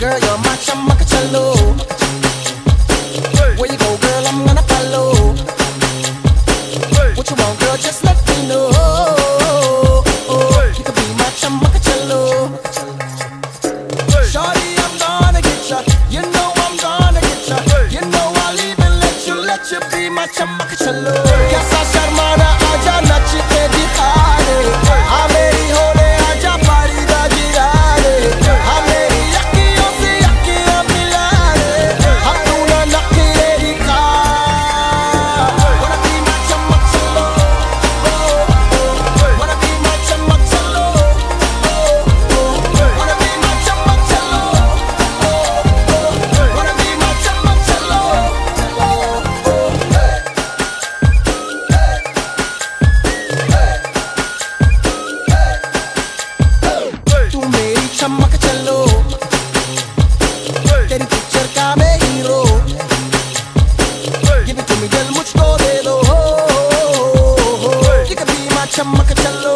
Girl, you're my chammak challo. Where you go, girl, I'm gonna follow. What you want, girl, just let me know. You could be my chammak challo. Shorty, I'm gonna get ya. You know I'm gonna get ya. You know I'll even let you, let you be my chammak challo. चमक चलो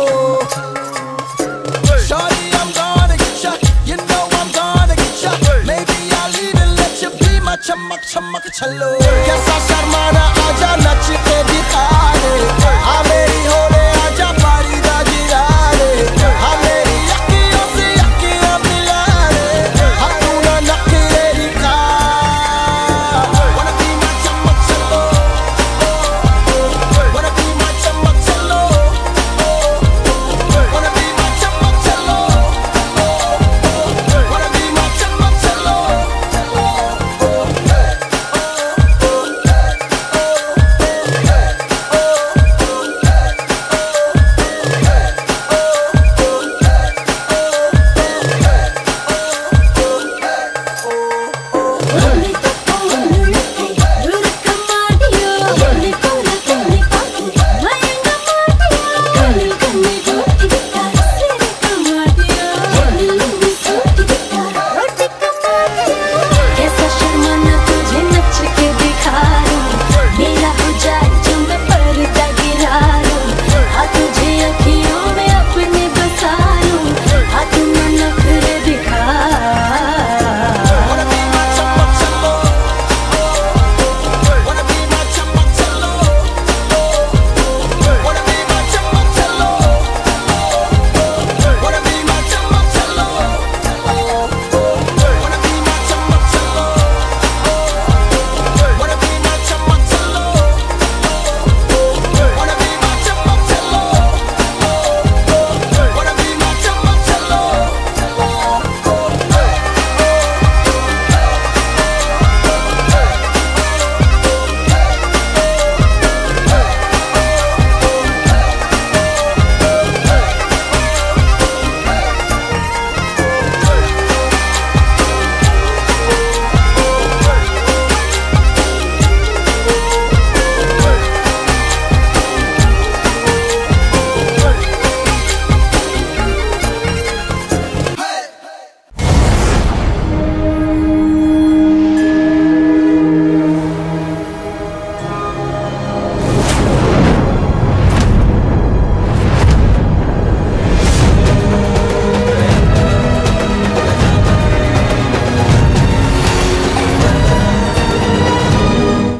Shorty I'm gonna get ya You know I'm gonna get ya Maybe I'll even let you be my चमक चमक चलो